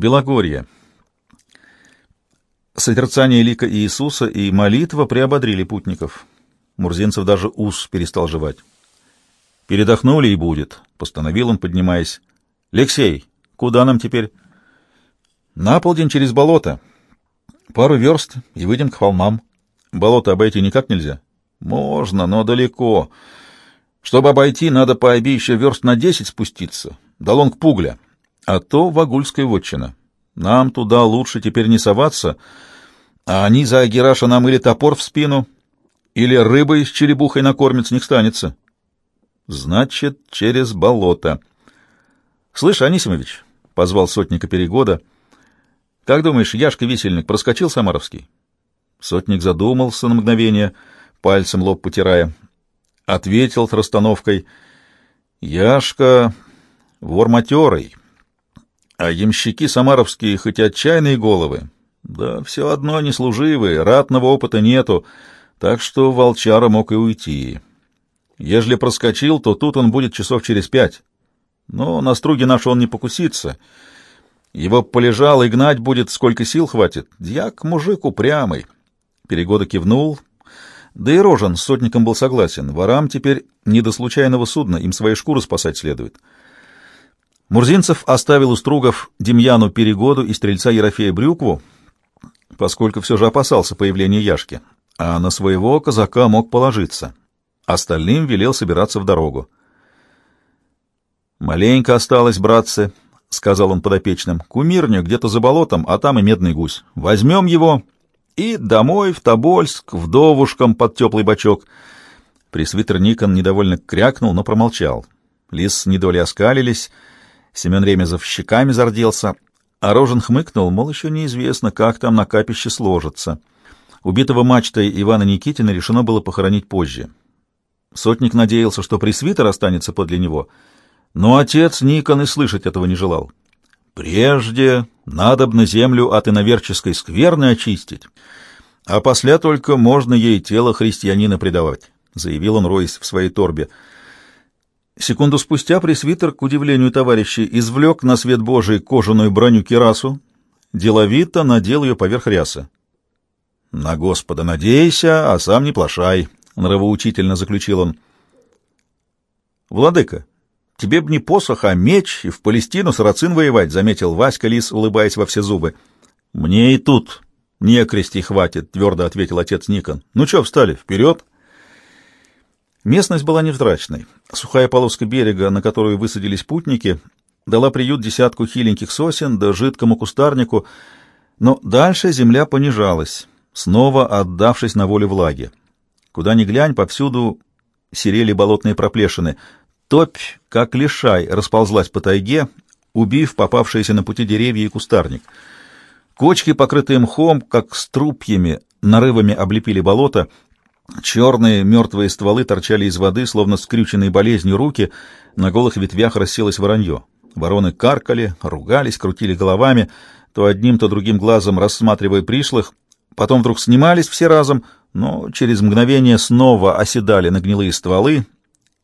Белогорье. Созерцание лика Иисуса и молитва приободрили путников. Мурзинцев даже ус перестал жевать. «Передохнули и будет», — постановил он, поднимаясь. «Алексей, куда нам теперь?» «На полдень через болото. Пару верст и выйдем к холмам. Болото обойти никак нельзя?» «Можно, но далеко. Чтобы обойти, надо по оби еще верст на десять спуститься, до лонг Пугля, а то Вагульская вотчина. Нам туда лучше теперь не соваться, а они за Агираша нам или топор в спину, или рыбой с черебухой накормят, с них станется. Значит, через болото. Слышь, Анисимович, — позвал сотника Перегода, — как думаешь, Яшка-висельник проскочил Самаровский? Сотник задумался на мгновение, пальцем лоб потирая. Ответил с расстановкой. Яшка вор матерый, а ямщики самаровские хоть отчаянные головы, да все одно не служивые, ратного опыта нету, так что волчара мог и уйти. Ежели проскочил, то тут он будет часов через пять. Но на струге наши он не покусится. Его полежал и гнать будет, сколько сил хватит. Дьяк мужик упрямый. Перегода кивнул. Да и Рожен с сотником был согласен. Ворам теперь не до случайного судна, им свои шкуры спасать следует. Мурзинцев оставил у стругов Демьяну Перегоду и стрельца Ерофея Брюкву, поскольку все же опасался появления Яшки, а на своего казака мог положиться. Остальным велел собираться в дорогу. «Маленько осталось, братцы», — сказал он подопечным. «Кумирня где-то за болотом, а там и медный гусь. Возьмем его и домой, в Тобольск, вдовушкам под теплый бочок». Пресвитер Никон недовольно крякнул, но промолчал. Лис недоли оскалились, Семен Ремезов щеками зарделся, а Рожен хмыкнул, мол, еще неизвестно, как там на капище сложится. Убитого мачтой Ивана Никитина решено было похоронить позже. Сотник надеялся, что пресвитер останется подле него, но отец Никон и слышать этого не желал. «Прежде надобно землю от иноверческой скверны очистить, а после только можно ей тело христианина предавать», — заявил он, роясь в своей торбе. Секунду спустя пресвитер, к удивлению товарищей, извлек на свет Божий кожаную броню кирасу, деловито надел ее поверх ряса. — На Господа надейся, а сам не плашай, — нравоучительно заключил он. — Владыка, тебе б не посох, а меч, и в Палестину сарацин воевать, — заметил Васька Лис, улыбаясь во все зубы. — Мне и тут не крести хватит, — твердо ответил отец Никон. — Ну что, встали, вперед! Местность была невзрачной. Сухая полоска берега, на которую высадились путники, дала приют десятку хиленьких сосен да жидкому кустарнику, но дальше земля понижалась, снова отдавшись на волю влаги. Куда ни глянь, повсюду серели болотные проплешины. Топь, как лишай, расползлась по тайге, убив попавшиеся на пути деревья и кустарник. Кочки, покрытые мхом, как струпьями, нарывами облепили болото — Черные мертвые стволы торчали из воды, словно скрюченные болезнью руки, на голых ветвях расселось воронье. Вороны каркали, ругались, крутили головами, то одним, то другим глазом рассматривая пришлых, потом вдруг снимались все разом, но через мгновение снова оседали на гнилые стволы,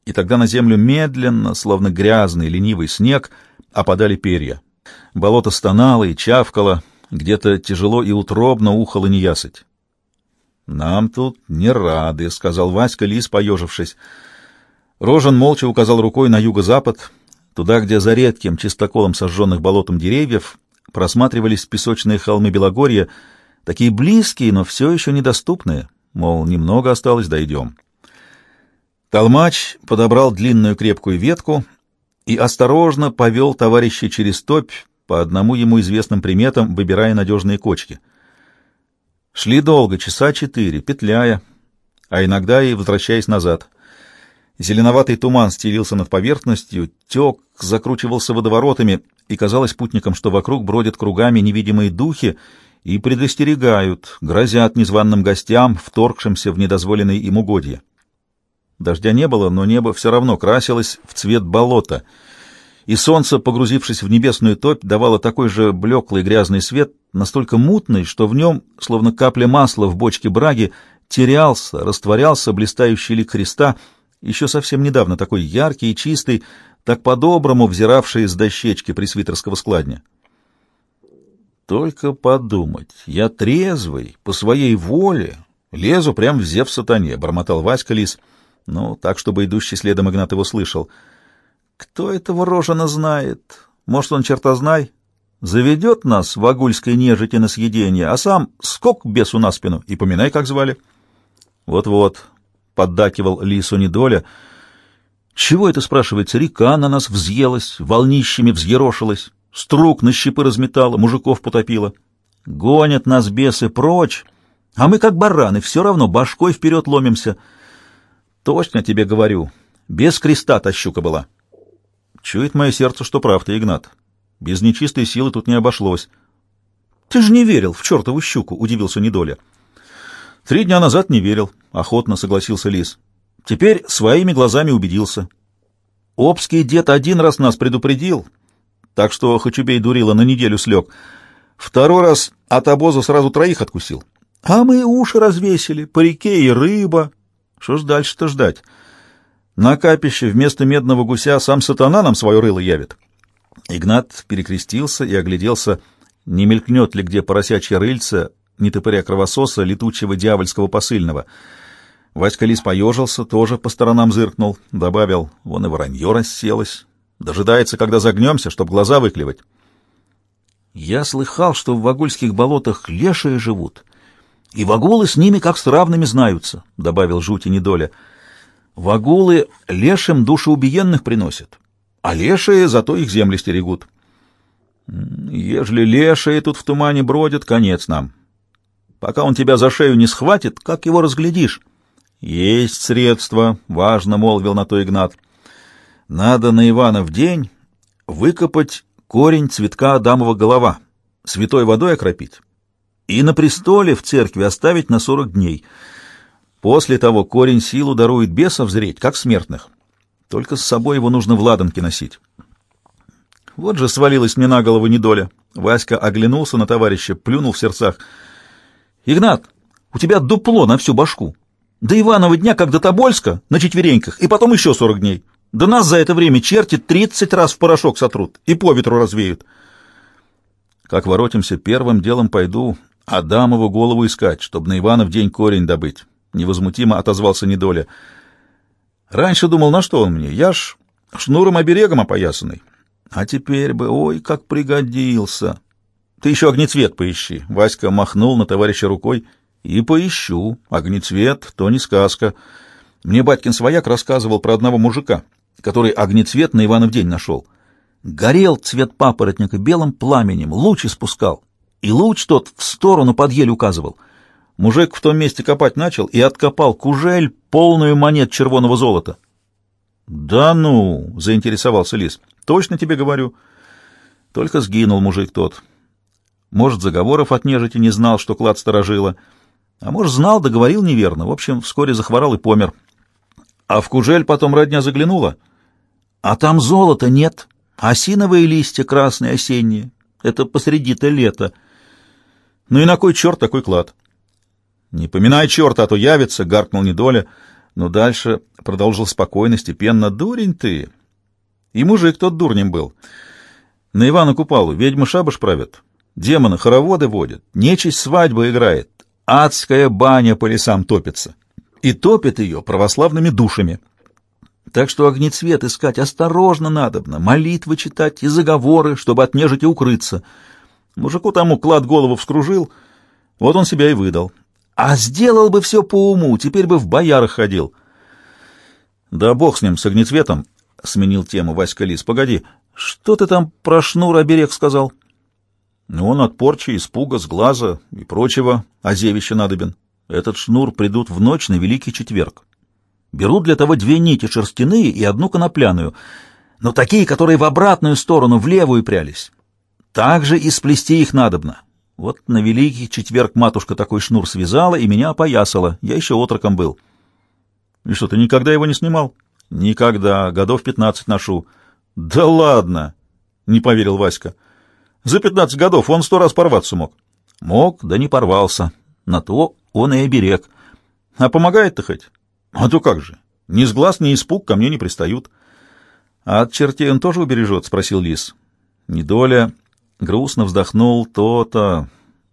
и тогда на землю медленно, словно грязный ленивый снег, опадали перья. Болото стонало и чавкало, где-то тяжело и утробно ухало неясыть. «Нам тут не рады», — сказал Васька Лис, поежившись. Рожен молча указал рукой на юго-запад, туда, где за редким чистоколом сожженных болотом деревьев просматривались песочные холмы Белогорья, такие близкие, но все еще недоступные, мол, немного осталось, дойдем. Толмач подобрал длинную крепкую ветку и осторожно повел товарища через топь по одному ему известным приметам, выбирая надежные кочки — Шли долго, часа четыре, петляя, а иногда и возвращаясь назад. Зеленоватый туман стелился над поверхностью, тек, закручивался водоворотами, и казалось путникам, что вокруг бродят кругами невидимые духи и предостерегают, грозят незваным гостям, вторгшимся в недозволенные им угодья. Дождя не было, но небо все равно красилось в цвет болота — и солнце, погрузившись в небесную топь, давало такой же блеклый грязный свет, настолько мутный, что в нем, словно капля масла в бочке браги, терялся, растворялся блистающий лик Христа, еще совсем недавно такой яркий и чистый, так по-доброму взиравший из дощечки пресвитерского складня. Только подумать, я трезвый, по своей воле, лезу прямо в зев сатане, — бормотал Васька Лис, ну, так, чтобы идущий следом Игнат его слышал. Кто этого рожена знает? Может, он чертознай? Заведет нас в агульской нежити на съедение, а сам скок бесу на спину и поминай, как звали. Вот-вот, — поддакивал Лису недоля, — чего это, спрашивается, река на нас взъелась, волнищами взъерошилась, струк на щепы разметала, мужиков потопила. Гонят нас бесы прочь, а мы, как бараны, все равно башкой вперед ломимся. Точно тебе говорю, без креста та щука была. Чует мое сердце, что прав ты, Игнат. Без нечистой силы тут не обошлось. Ты же не верил в чертову щуку, удивился Недоля. Три дня назад не верил, охотно согласился Лис. Теперь своими глазами убедился. Обский дед один раз нас предупредил, так что хоть убей дурила, на неделю слег. Второй раз от обоза сразу троих откусил. А мы уши развесили, по реке и рыба. Что ж дальше-то ждать? На капище вместо медного гуся сам сатана нам свое рыло явит. Игнат перекрестился и огляделся, не мелькнет ли где поросячье рыльце, не топыря кровососа, летучего дьявольского посыльного. Васька Лис поежился, тоже по сторонам зыркнул, добавил, вон и воронье расселось, Дожидается, когда загнемся, чтоб глаза выклевать. Я слыхал, что в вагульских болотах лешие живут, и вагулы с ними как с равными знаются, — добавил жути недоля. Вагулы лешим души убиенных приносят, а лешие зато их земли стерегут. Ежели лешие тут в тумане бродят, конец нам. Пока он тебя за шею не схватит, как его разглядишь? — Есть средства, — важно молвил на то Игнат. Надо на Ивана в день выкопать корень цветка Адамова голова, святой водой окропить и на престоле в церкви оставить на сорок дней. После того корень силу дарует бесов зреть, как смертных. Только с собой его нужно в ладанке носить. Вот же свалилась мне на голову недоля. Васька оглянулся на товарища, плюнул в сердцах. «Игнат, у тебя дупло на всю башку. До Иванова дня, как до Тобольска, на четвереньках, и потом еще сорок дней». Да нас за это время черти тридцать раз в порошок сотрут и по ветру развеют. Как воротимся, первым делом пойду Адамову голову искать, чтобы на Ивана в день корень добыть. Невозмутимо отозвался Недоля. Раньше думал, на что он мне? Я ж шнуром-оберегом опоясанный. А теперь бы, ой, как пригодился. Ты еще огнецвет поищи. Васька махнул на товарища рукой. И поищу. Огнецвет, то не сказка. Мне батькин свояк рассказывал про одного мужика, который огнецвет на Иванов день нашел. Горел цвет папоротника белым пламенем, луч испускал, и луч тот в сторону под ель указывал. Мужик в том месте копать начал и откопал кужель, полную монет червоного золота. — Да ну, — заинтересовался лис, — точно тебе говорю. Только сгинул мужик тот. Может, заговоров от нежити не знал, что клад сторожила, а может, знал, договорил неверно. В общем, вскоре захворал и помер. А в кужель потом родня заглянула, а там золота нет, осиновые листья красные осенние. Это посреди-то лета. Ну и на кой черт такой клад? Не поминай черта, а то явится, — гаркнул недоля, но дальше продолжил спокойно, степенно. Дурень ты! И мужик тот дурнем был. На Ивана Купалу ведьмы шабаш правят, демоны хороводы водят, нечисть свадьбу играет, адская баня по лесам топится и топит ее православными душами. Так что огнецвет искать осторожно надобно, молитвы читать и заговоры, чтобы от нежити укрыться. Мужику тому клад голову вскружил, вот он себя и выдал. А сделал бы все по уму, теперь бы в боярах ходил. Да бог с ним, с огнецветом, — сменил тему Васька Лис. Погоди, что ты там про шнур оберег сказал? Он от порчи, испуга, сглаза и прочего, а зевище надобен. Этот шнур придут в ночь на Великий Четверг. Берут для того две нити шерстяные и одну конопляную, но такие, которые в обратную сторону, в левую прялись. Также и сплести их надобно. Вот на Великий Четверг матушка такой шнур связала и меня опоясала. Я еще отроком был. И что, ты никогда его не снимал? Никогда. Годов пятнадцать ношу. Да ладно! Не поверил Васька. За пятнадцать годов он сто раз порваться мог. Мог, да не порвался. На то он и оберег. А помогает-то хоть? А то как же. Ни с глаз, ни испуг ко мне не пристают. А от чертей он тоже убережет? — спросил лис. Недоля Грустно вздохнул то-то.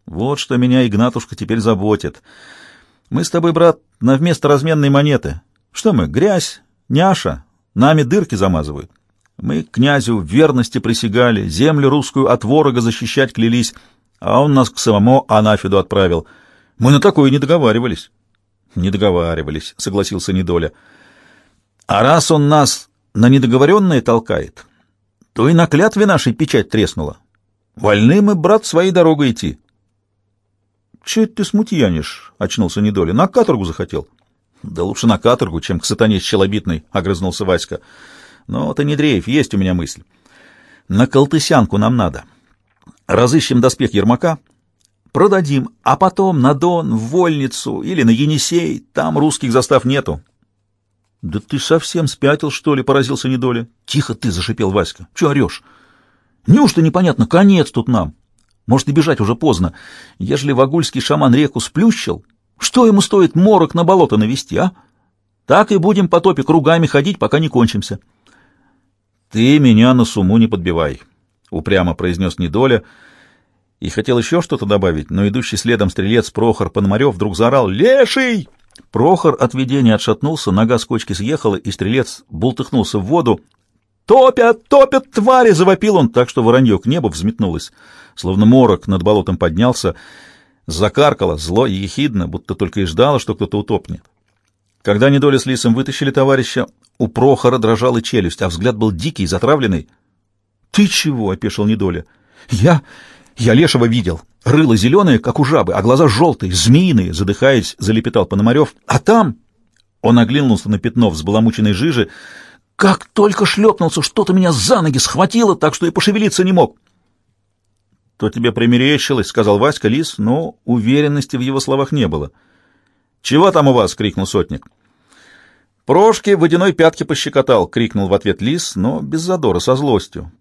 Вот что меня Игнатушка теперь заботит. Мы с тобой, брат, на вместо разменной монеты. Что мы, грязь, няша, нами дырки замазывают. Мы князю в верности присягали, землю русскую от ворога защищать клялись, а он нас к самому анафиду отправил. Мы на такое не договаривались. Не договаривались, согласился Недоля. А раз он нас на недоговоренное толкает, то и на клятве нашей печать треснула. Вольны мы, брат, своей дорогой идти. — Че ты смутьянишь? — очнулся Недоля. — На каторгу захотел. — Да лучше на каторгу, чем к сатане щелобитной, — огрызнулся Васька. — Но ты не дрейф, есть у меня мысль. На колтысянку нам надо. Разыщем доспех Ермака, продадим, а потом на Дон, в Вольницу или на Енисей, там русских застав нету. — Да ты совсем спятил, что ли? — поразился Недоля. — Тихо ты, — зашипел Васька. — Че орешь? — Неужто непонятно, конец тут нам? Может, и бежать уже поздно. Ежели вагульский шаман реку сплющил, что ему стоит морок на болото навести, а? Так и будем по топе кругами ходить, пока не кончимся. — Ты меня на суму не подбивай, — упрямо произнес Недоля, и хотел еще что-то добавить, но идущий следом стрелец Прохор Пономарев вдруг заорал «Леший!». Прохор от видения отшатнулся, нога с кочки съехала, и стрелец бултыхнулся в воду. «Топят! Топят, твари!» — завопил он, так что воронье к небу взметнулось. Словно морок над болотом поднялся, закаркало зло и ехидно, будто только и ждало, что кто-то утопнет. Когда недоля с лисом вытащили товарища, у Прохора дрожала челюсть, а взгляд был дикий, затравленный. «Ты чего?» — опешил недоля. «Я... я лешего видел. Рыло зеленое, как у жабы, а глаза желтые, змеиные», — задыхаясь, залепетал Пономарев. «А там...» — он оглянулся на пятно взбаламученной жижи. «Как только шлепнулся, что-то меня за ноги схватило, так что и пошевелиться не мог». «То тебе примерещилось», — сказал Васька Лис, но уверенности в его словах не было. «Чего там у вас?» — крикнул сотник. «Прошки водяной пятки пощекотал», — крикнул в ответ Лис, но без задора, со злостью.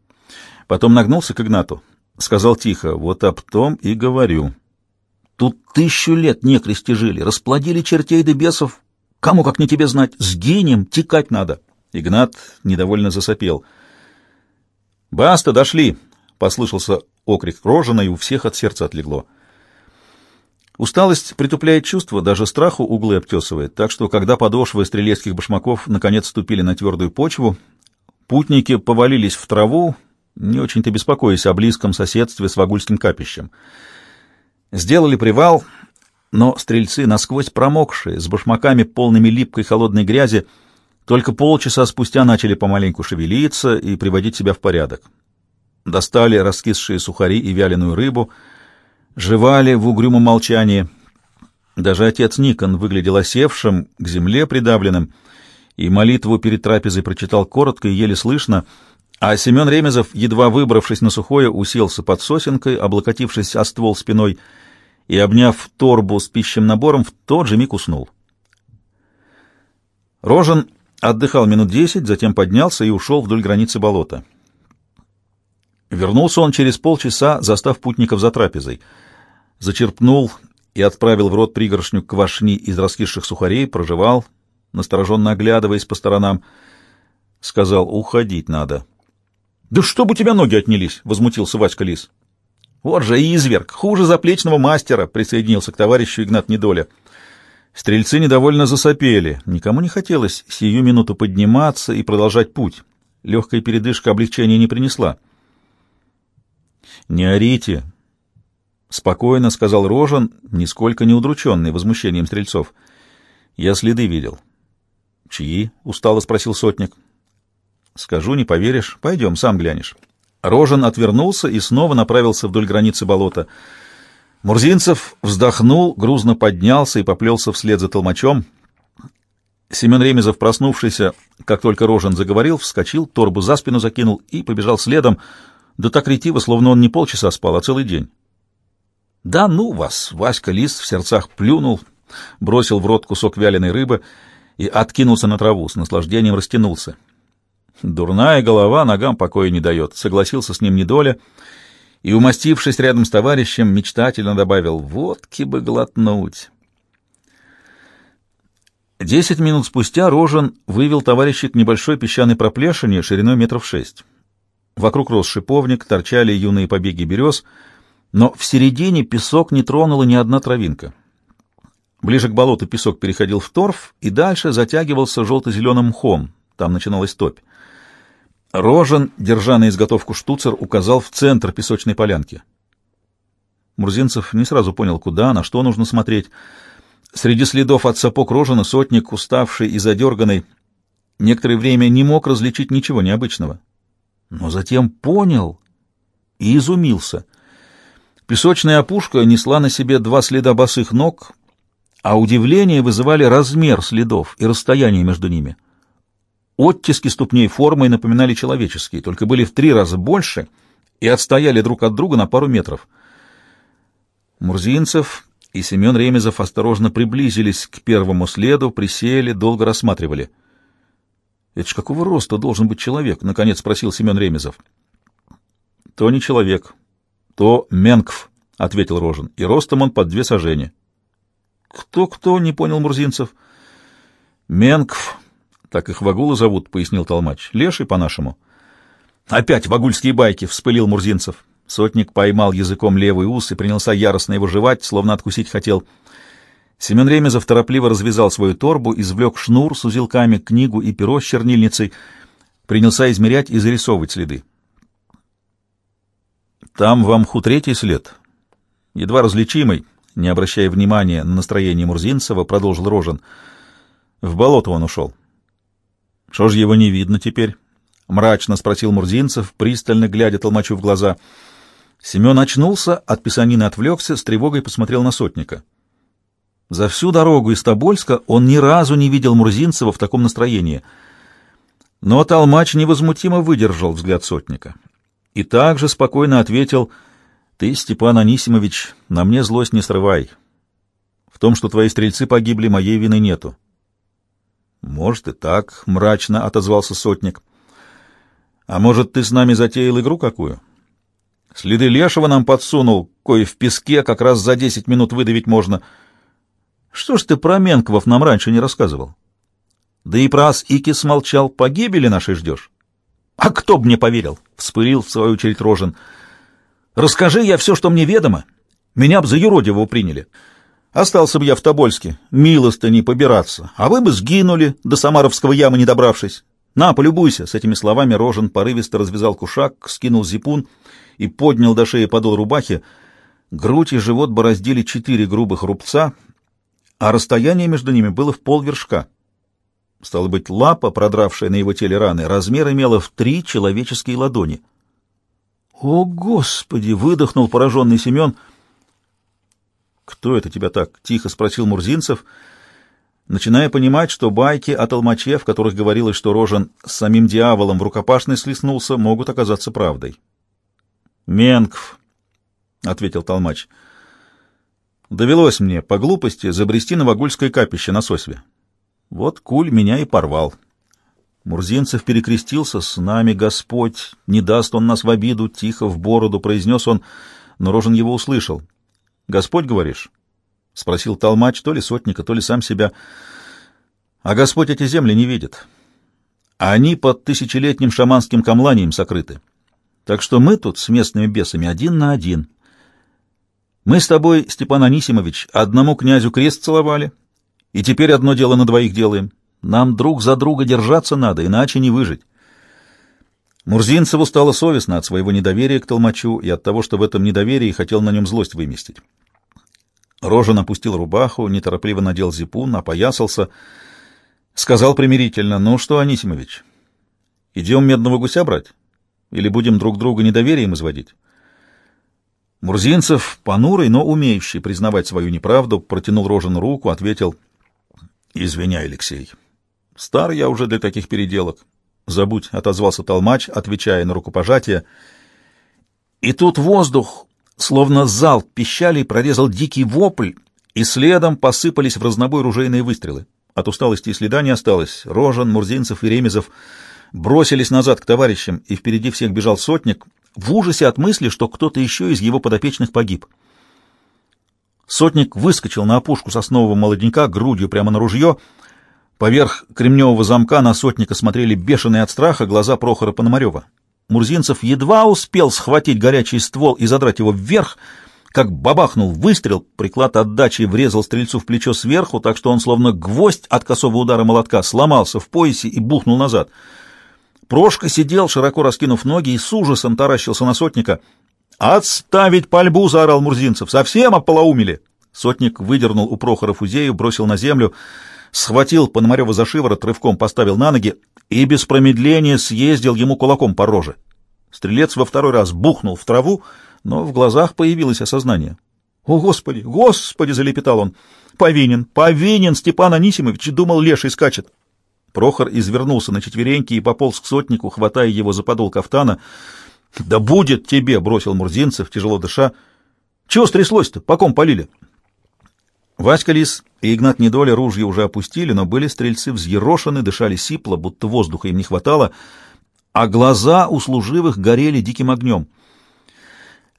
Потом нагнулся к Игнату. Сказал тихо, вот об том и говорю. Тут тысячу лет некрести жили, расплодили чертей да бесов. Кому, как не тебе знать, сгинем, текать надо. Игнат недовольно засопел. «Баста, дошли!» — послышался окрик Рожина, и у всех от сердца отлегло. Усталость притупляет чувства, даже страху углы обтесывает, так что, когда подошвы стрелецких башмаков наконец ступили на твердую почву, путники повалились в траву, не очень-то беспокоясь о близком соседстве с Вагульским капищем. Сделали привал, но стрельцы, насквозь промокшие, с башмаками полными липкой холодной грязи, только полчаса спустя начали помаленьку шевелиться и приводить себя в порядок. Достали раскисшие сухари и вяленую рыбу — жевали в угрюмом молчании. Даже отец Никон выглядел осевшим, к земле придавленным, и молитву перед трапезой прочитал коротко и еле слышно, а Семен Ремезов, едва выбравшись на сухое, уселся под сосенкой, облокотившись о ствол спиной и, обняв торбу с пищем набором, в тот же миг уснул. Рожен отдыхал минут десять, затем поднялся и ушел вдоль границы болота. Вернулся он через полчаса, застав путников за трапезой — зачерпнул и отправил в рот пригоршню квашни из раскисших сухарей, прожевал, настороженно оглядываясь по сторонам, сказал, уходить надо. — Да чтобы у тебя ноги отнялись! — возмутился Васька Лис. — Вот же изверг, хуже заплечного мастера! — присоединился к товарищу Игнат Недоля. Стрельцы недовольно засопели. Никому не хотелось сию минуту подниматься и продолжать путь. Легкая передышка облегчения не принесла. — Не орите, Спокойно сказал Рожан, нисколько не удрученный возмущением стрельцов. Я следы видел. Чьи? Устало спросил сотник. Скажу, не поверишь. Пойдем, сам глянешь. Рожан отвернулся и снова направился вдоль границы болота. Мурзинцев вздохнул, грузно поднялся и поплелся вслед за толмачом. Семен Ремезов, проснувшийся, как только Рожан заговорил, вскочил, торбу за спину закинул и побежал следом, да так ретиво, словно он не полчаса спал, а целый день. «Да ну вас!» — Васька Лис в сердцах плюнул, бросил в рот кусок вяленой рыбы и откинулся на траву, с наслаждением растянулся. «Дурная голова ногам покоя не дает», — согласился с ним недоля, и, умастившись рядом с товарищем, мечтательно добавил «водки бы глотнуть». Десять минут спустя Рожен вывел товарища к небольшой песчаной проплешине шириной метров шесть. Вокруг рос шиповник, торчали юные побеги берез, но в середине песок не тронула ни одна травинка. Ближе к болоту песок переходил в торф и дальше затягивался желто-зеленым мхом. Там начиналась топь. Рожен, держа на изготовку штуцер, указал в центр песочной полянки. Мурзинцев не сразу понял, куда, на что нужно смотреть. Среди следов от сапог Рожена сотник, уставший и задерганный, некоторое время не мог различить ничего необычного. Но затем понял и изумился. Песочная опушка несла на себе два следа босых ног, а удивление вызывали размер следов и расстояние между ними. Оттиски ступней формой напоминали человеческие, только были в три раза больше и отстояли друг от друга на пару метров. Мурзинцев и Семен Ремезов осторожно приблизились к первому следу, присели, долго рассматривали. «Это ж какого роста должен быть человек?» — наконец спросил Семен Ремезов. «То не человек, то Менкв», — ответил Рожен, — «и ростом он под две сажени». «Кто-кто?» — не понял Мурзинцев. «Менкв, так их вагулы зовут», — пояснил Толмач. «Леший по-нашему». «Опять вагульские байки!» — вспылил Мурзинцев. Сотник поймал языком левый ус и принялся яростно его жевать, словно откусить хотел. Семен Ремезов торопливо развязал свою торбу, извлек шнур с узелками, книгу и перо с чернильницей, принялся измерять и зарисовывать следы. «Там вам мху третий след, едва различимый, не обращая внимания на настроение Мурзинцева, продолжил Рожен. В болото он ушел. Что ж его не видно теперь? Мрачно спросил Мурзинцев, пристально глядя Толмачу в глаза. Семен очнулся, от писанины отвлекся, с тревогой посмотрел на сотника. За всю дорогу из Тобольска он ни разу не видел Мурзинцева в таком настроении. Но Толмач невозмутимо выдержал взгляд сотника и также спокойно ответил — ты, Степан Анисимович, на мне злость не срывай. В том, что твои стрельцы погибли, моей вины нету. Может и так, мрачно отозвался сотник. А может, ты с нами затеял игру какую? Следы Лешего нам подсунул, кое в песке как раз за десять минут выдавить можно. Что ж ты про Менковов нам раньше не рассказывал? Да и про ас Ики смолчал, погибели нашей ждешь. А кто б мне поверил? Вспылил в свою очередь Рожен. — Расскажи я все, что мне ведомо, меня б за юродивого приняли. Остался бы я в Тобольске, милостыни побираться, а вы бы сгинули, до Самаровского ямы не добравшись. На, полюбуйся!» С этими словами Рожен порывисто развязал кушак, скинул зипун и поднял до шеи подол рубахи. Грудь и живот бороздили четыре грубых рубца, а расстояние между ними было в полвершка. Стало быть, лапа, продравшая на его теле раны, размер имела в три человеческие ладони — «О, Господи!» — выдохнул пораженный Семен. «Кто это тебя так?» — тихо спросил Мурзинцев, начиная понимать, что байки о толмаче, в которых говорилось, что Рожен с самим дьяволом в рукопашной слеснулся, могут оказаться правдой. «Менкв», — ответил толмач, — «довелось мне по глупости забрести на Вагульское капище на сосве. Вот куль меня и порвал». Мурзинцев перекрестился, «С нами Господь, не даст он нас в обиду», — тихо в бороду произнес он, но Рожен его услышал. «Господь, говоришь?» — спросил толмач, то ли сотника, то ли сам себя. «А Господь эти земли не видит. Они под тысячелетним шаманским камланием сокрыты. Так что мы тут с местными бесами один на один. Мы с тобой, Степан Анисимович, одному князю крест целовали, и теперь одно дело на двоих делаем». Нам друг за друга держаться надо, иначе не выжить. Мурзинцеву стало совестно от своего недоверия к Толмачу и от того, что в этом недоверии хотел на нем злость выместить. Рожен опустил рубаху, неторопливо надел зипун, опоясался, сказал примирительно, «Ну что, Анисимович, идем медного гуся брать? Или будем друг друга недоверием изводить?» Мурзинцев, понурый, но умеющий признавать свою неправду, протянул Рожену руку, ответил, «Извиняй, Алексей, Стар я уже для таких переделок. Забудь, — отозвался толмач, отвечая на рукопожатие. И тут воздух, словно залп пищали, прорезал дикий вопль, и следом посыпались в разнобой ружейные выстрелы. От усталости и следа не осталось. Рожен, Мурзинцев и Ремезов бросились назад к товарищам, и впереди всех бежал сотник, в ужасе от мысли, что кто-то еще из его подопечных погиб. Сотник выскочил на опушку соснового молодняка грудью прямо на ружье — Поверх кремневого замка на сотника смотрели бешеные от страха глаза Прохора Пономарева. Мурзинцев едва успел схватить горячий ствол и задрать его вверх, как бабахнул выстрел, приклад отдачи врезал стрельцу в плечо сверху, так что он, словно гвоздь от косого удара молотка, сломался в поясе и бухнул назад. Прошка сидел, широко раскинув ноги, и с ужасом таращился на сотника. «Отставить пальбу!» — заорал Мурзинцев. «Совсем ополоумели!» Сотник выдернул у Прохора фузею, бросил на землю, схватил Пономарева за шиворот, рывком поставил на ноги и без промедления съездил ему кулаком по роже. Стрелец во второй раз бухнул в траву, но в глазах появилось осознание. «О, Господи! Господи!» — залепетал он. «Повинен! Повинен! Степан Анисимович! Думал, леший скачет!» Прохор извернулся на четвереньки и пополз к сотнику, хватая его за подол кафтана. «Да будет тебе!» — бросил Мурзинцев, тяжело дыша. «Чего стряслось-то? По ком полили?» Васька Лис и Игнат Недоля ружья уже опустили, но были стрельцы взъерошены, дышали сипло, будто воздуха им не хватало, а глаза у служивых горели диким огнем —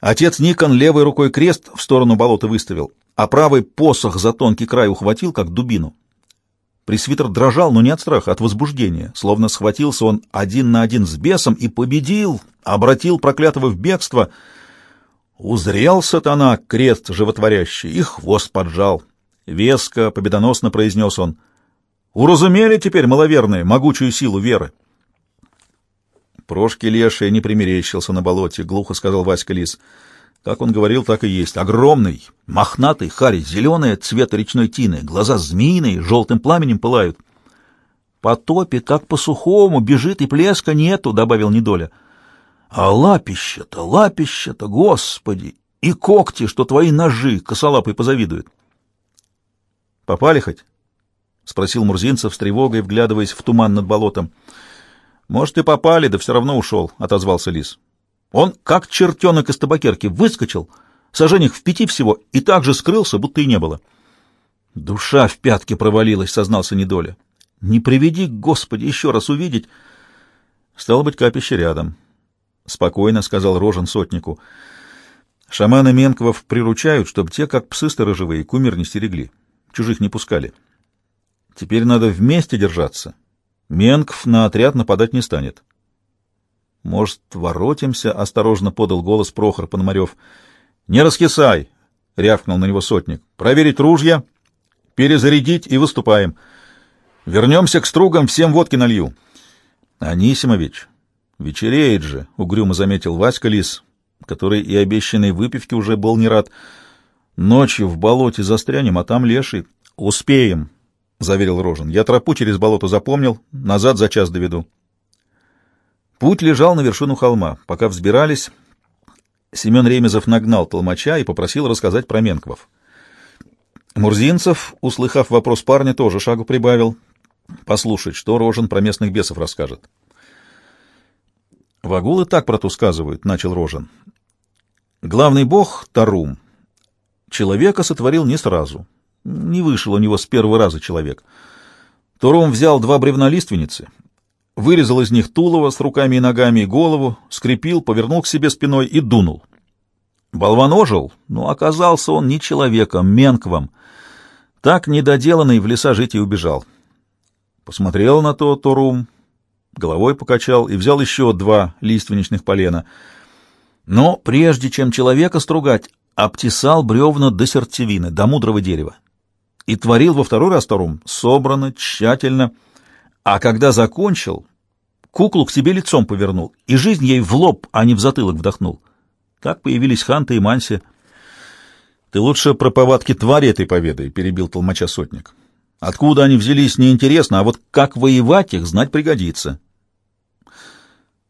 Отец Никон левой рукой крест в сторону болота выставил, а правый посох за тонкий край ухватил, как дубину. Пресвитер дрожал, но не от страха, от возбуждения. Словно схватился он один на один с бесом и победил, обратил проклятого в бегство. Узрел сатана крест животворящий и хвост поджал. Веско, победоносно произнес он. Уразумели теперь, маловерные, могучую силу веры. Прошки леший не примерещился на болоте, — глухо сказал Васька Лис. Как он говорил, так и есть. Огромный, мохнатый, харить, зеленый цвета речной тины, глаза змеиные, желтым пламенем пылают. По топе, как по сухому, бежит и плеска нету, — добавил Недоля. А лапища-то, лапища-то, господи! И когти, что твои ножи, косолапый позавидуют. Попали хоть? — спросил Мурзинцев с тревогой, вглядываясь в туман над болотом. — может, и попали, да все равно ушел, — отозвался лис. Он, как чертенок из табакерки, выскочил, сожжениях в пяти всего, и так же скрылся, будто и не было. Душа в пятки провалилась, — сознался Недоля. Не приведи, Господи, еще раз увидеть. Стало быть, капище рядом. Спокойно, — сказал Рожен сотнику. Шаманы Менковов приручают, чтобы те, как псы сторожевые, кумир не стерегли, чужих не пускали. Теперь надо вместе держаться Менков на отряд нападать не станет. Может, воротимся? — осторожно подал голос Прохор Пономарев. — Не раскисай! — рявкнул на него сотник. — Проверить ружья, перезарядить и выступаем. Вернемся к стругам, всем водки налью. — Анисимович, вечереет же, — угрюмо заметил Васька Лис, который и обещанной выпивки уже был не рад. Ночью в болоте застрянем, а там леший. Успеем, — заверил Рожен. — Я тропу через болото запомнил, назад за час доведу. Путь лежал на вершину холма. Пока взбирались, Семен Ремезов нагнал толмача и попросил рассказать про Менковов. Мурзинцев, услыхав вопрос парня, тоже шагу прибавил. Послушать, что Рожен про местных бесов расскажет. «Вагулы так про то сказывают», — начал Рожен. «Главный бог, Тарум, человека сотворил не сразу, не вышел у него с первого раза человек. Туром взял два бревна лиственницы, вырезал из них тулово с руками и ногами и голову, скрепил, повернул к себе спиной и дунул. Болван ожил, но оказался он не человеком, менквом. Так недоделанный в леса жить и убежал. Посмотрел на то Торум, головой покачал и взял еще два лиственничных полена. Но прежде чем человека стругать, обтесал бревна до сердцевины, до мудрого дерева и творил во второй раз Торум собрано, тщательно, а когда закончил, куклу к себе лицом повернул, и жизнь ей в лоб, а не в затылок вдохнул. Так появились Ханта и Манси. — Ты лучше про повадки твари этой поведай, — перебил толмача сотник. — Откуда они взялись, неинтересно, а вот как воевать их знать пригодится.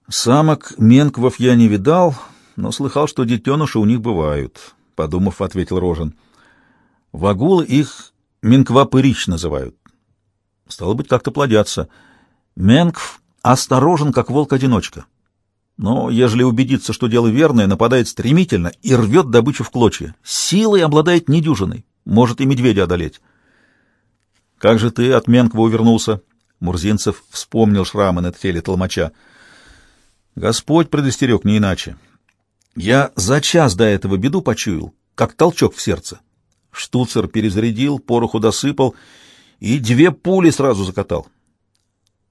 Самок Менквов я не видал, но слыхал, что детеныши у них бывают, — подумав, ответил Рожен. Вагулы их Минква-пырич называют. Стало быть, как-то плодятся. Менкв осторожен, как волк-одиночка. Но, ежели убедиться, что дело верное, нападает стремительно и рвет добычу в клочья. Силой обладает недюжиной, может и медведя одолеть. «Как же ты от Менква увернулся?» Мурзинцев вспомнил шрамы на теле толмача. «Господь предостерег, не иначе. Я за час до этого беду почуял, как толчок в сердце. Штуцер перезарядил, пороху досыпал и две пули сразу закатал.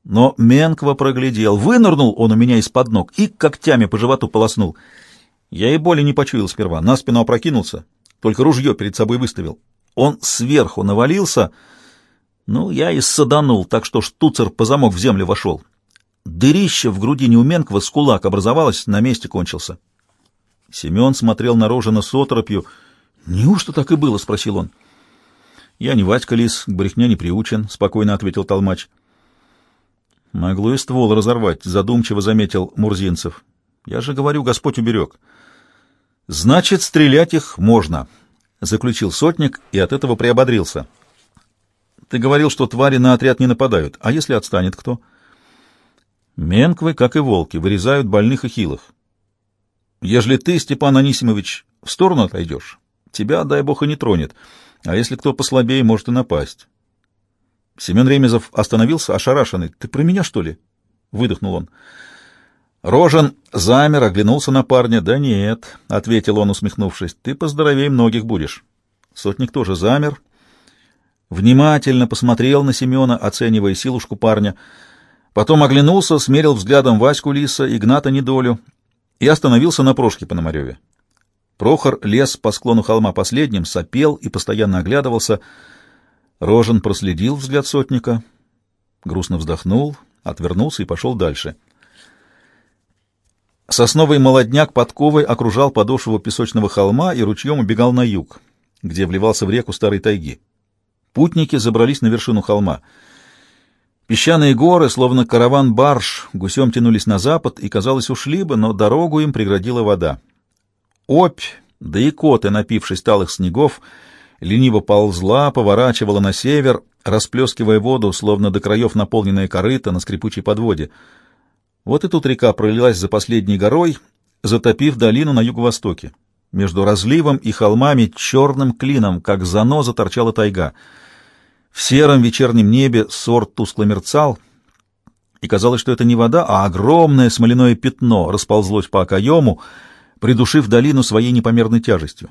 Но Менква проглядел. Вынырнул он у меня из-под ног и когтями по животу полоснул. Я и боли не почуял сперва, на спину опрокинулся, только ружье перед собой выставил. Он сверху навалился, ну, я и саданул, так что штуцер по замок в землю вошел. Дырище в грудине у Менква с кулак образовалось, на месте кончился. Семен смотрел на Рожина с оторопью. «Неужто так и было?» — спросил он. «Я не Вадька Лис, к брехне не приучен», — спокойно ответил Толмач. «Могло и ствол разорвать», — задумчиво заметил Мурзинцев. «Я же говорю, Господь уберег». «Значит, стрелять их можно», — заключил сотник и от этого приободрился. «Ты говорил, что твари на отряд не нападают. А если отстанет кто?» «Менквы, как и волки, вырезают больных и хилых. Ежели ты, Степан Анисимович, в сторону отойдешь, тебя, дай бог, и не тронет, а если кто послабее, может и напасть. Семен Ремезов остановился, ошарашенный. — Ты про меня, что ли? — выдохнул он. Рожен замер, оглянулся на парня. — Да нет, — ответил он, усмехнувшись, — ты поздоровей многих будешь. Сотник тоже замер, внимательно посмотрел на Семена, оценивая силушку парня, потом оглянулся, смерил взглядом Ваську Лиса, Игната Недолю и остановился на Прошке Пономареве. Прохор лез по склону холма последним, сопел и постоянно оглядывался. Рожен проследил взгляд сотника, грустно вздохнул, отвернулся и пошел дальше. Сосновый молодняк подковой окружал подошву песочного холма и ручьем убегал на юг, где вливался в реку старой тайги. Путники забрались на вершину холма — Песчаные горы, словно караван-барж, гусем тянулись на запад и, казалось, ушли бы, но дорогу им преградила вода. Опь, да и коты, напившись талых снегов, лениво ползла, поворачивала на север, расплескивая воду, словно до краев наполненная корыта на скрипучей подводе. Вот и тут река пролилась за последней горой, затопив долину на юго-востоке. Между разливом и холмами черным клином, как заноза, торчала тайга — в сером вечернем небе сорт тускло мерцал, и казалось, что это не вода, а огромное смоляное пятно расползлось по окоему, придушив долину своей непомерной тяжестью.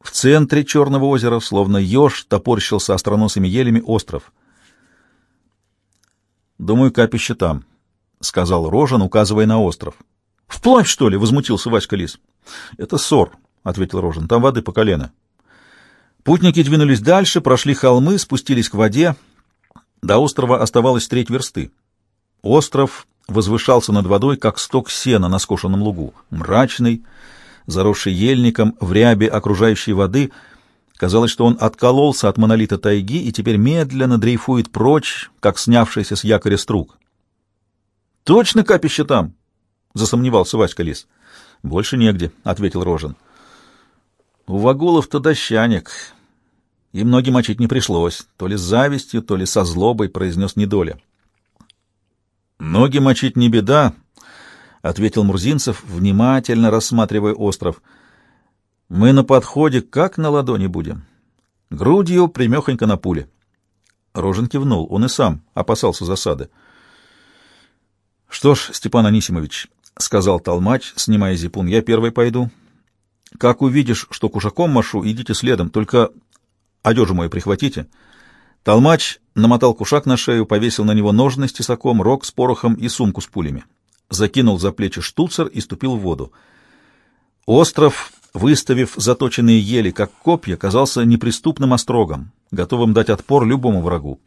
В центре Черного озера, словно еж, топорщился остроносыми елями остров. «Думаю, капище там», — сказал Рожен, указывая на остров. «Вплавь, что ли?» — возмутился Васька Лис. «Это ссор», — ответил Рожен. «Там воды по колено». Путники двинулись дальше, прошли холмы, спустились к воде. До острова оставалось треть версты. Остров возвышался над водой, как сток сена на скошенном лугу, мрачный, заросший ельником, в рябе окружающей воды. Казалось, что он откололся от монолита тайги и теперь медленно дрейфует прочь, как снявшийся с якоря струк. «Точно капище там?» — засомневался Васька Лис. «Больше негде», — ответил Рожен. «У вагулов-то дощаник, и многим мочить не пришлось, то ли с завистью, то ли со злобой, произнес недоля. «Ноги мочить не беда», — ответил Мурзинцев, внимательно рассматривая остров. «Мы на подходе как на ладони будем. Грудью примехонько на пуле». Рожен кивнул, он и сам опасался засады. «Что ж, Степан Анисимович», — сказал Толмач, снимая зипун, — «я первый пойду. Как увидишь, что кушаком машу, идите следом, только Одежу мою прихватите. Толмач намотал кушак на шею, повесил на него ножны с тесаком, рог с порохом и сумку с пулями. Закинул за плечи штуцер и ступил в воду. Остров, выставив заточенные ели, как копья, казался неприступным острогом, готовым дать отпор любому врагу.